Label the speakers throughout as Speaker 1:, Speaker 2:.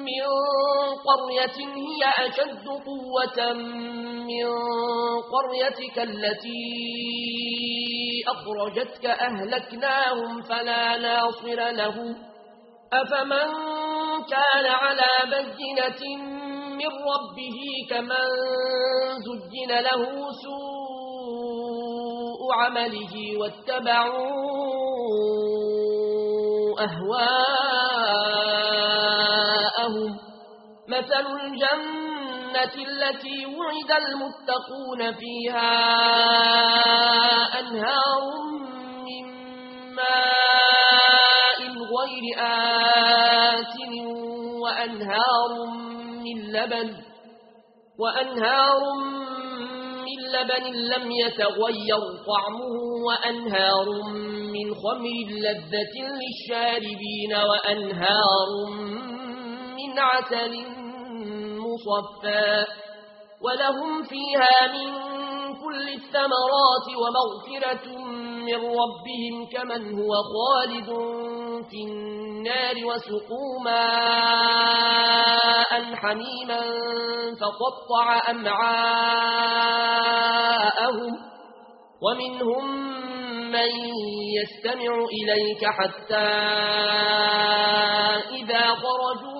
Speaker 1: من قرية هي أشد قوة من قريتك التي أخرجتك أهلكناهم فلا ناصر له أفمن كان على بجنة من ربه كمن زجن له سوء عمله واتبعوا أهواه لهم مثل الجنة التي وعد المتقون فيها أنهار من ماء غير آت وأنهار من لبن وأنهار من لبن لم يتغير طعمه وأنهار من خمر لذة للشاربين وأنهار من من عسل مصفى ولهم فيها من كل الثمرات ومغفرة من ربهم كمن هو خالد في النار وسقوا ماء حميما فقطع أمعاءهم ومنهم من يستمع إليك حتى إذا خرجوا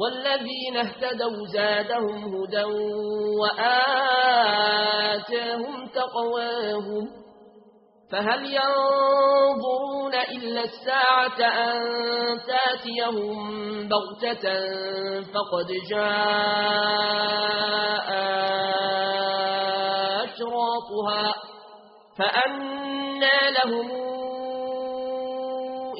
Speaker 1: والذين اهتدوا زادهم هدى وآتاهم تقواهم فهل ينظرون إلا الساعة أن تاتيهم بغتة فقد جاء أشراطها فأنا لهم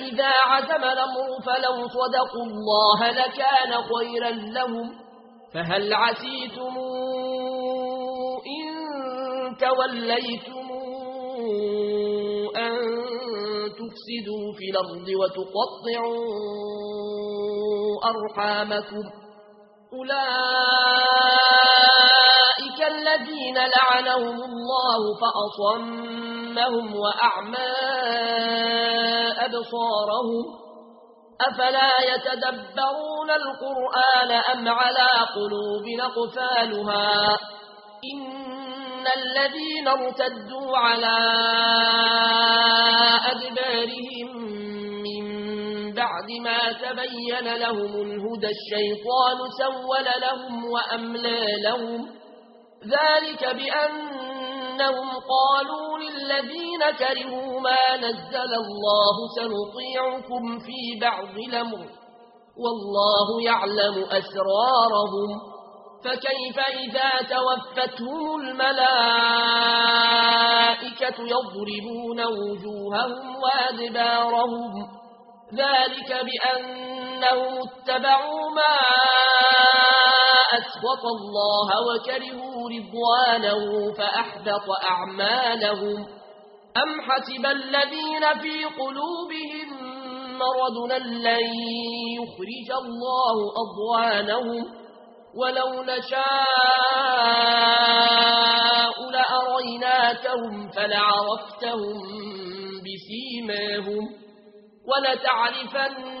Speaker 1: فإذا عزم الأمر فلو صدقوا الله لكان خيرا لهم فهل عسيتم إن توليتم أن تفسدوا في الأرض وتقطعوا أرحامكم أولئك الذين لعنهم الله فَأَصَمَّهُمْ أصمهم وأعمى أبصارهم أفلا يتدبرون القرآن أم على قلوب نقفالها إن الذين ارتدوا على أدبارهم من بعد ما تبين لهم الهدى الشيطان سول لهم وأملى لهم ذلك بأن أنهم قالوا للذين كرهوا ما نزل الله سنطيعكم في بعض لمر والله يعلم أسرارهم فكيف إذا توفتهم الملائكة يضربون وجوههم وأدبارهم ذلك بأنهم اتبعوا ما أسخط الله وكرهوا رضوانه فأحبط أعمالهم أم حسب الذين في قلوبهم مرضنا لن يخرج الله أضوانهم ولو نشاء لأريناكهم فلعرفتهم بسيماهم ولتعرفن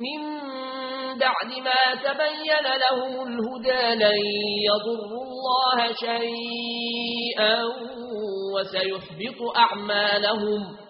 Speaker 1: من بعد ما تبين لهم الهدى لن يضر الله شيئا وسيحبط أعمالهم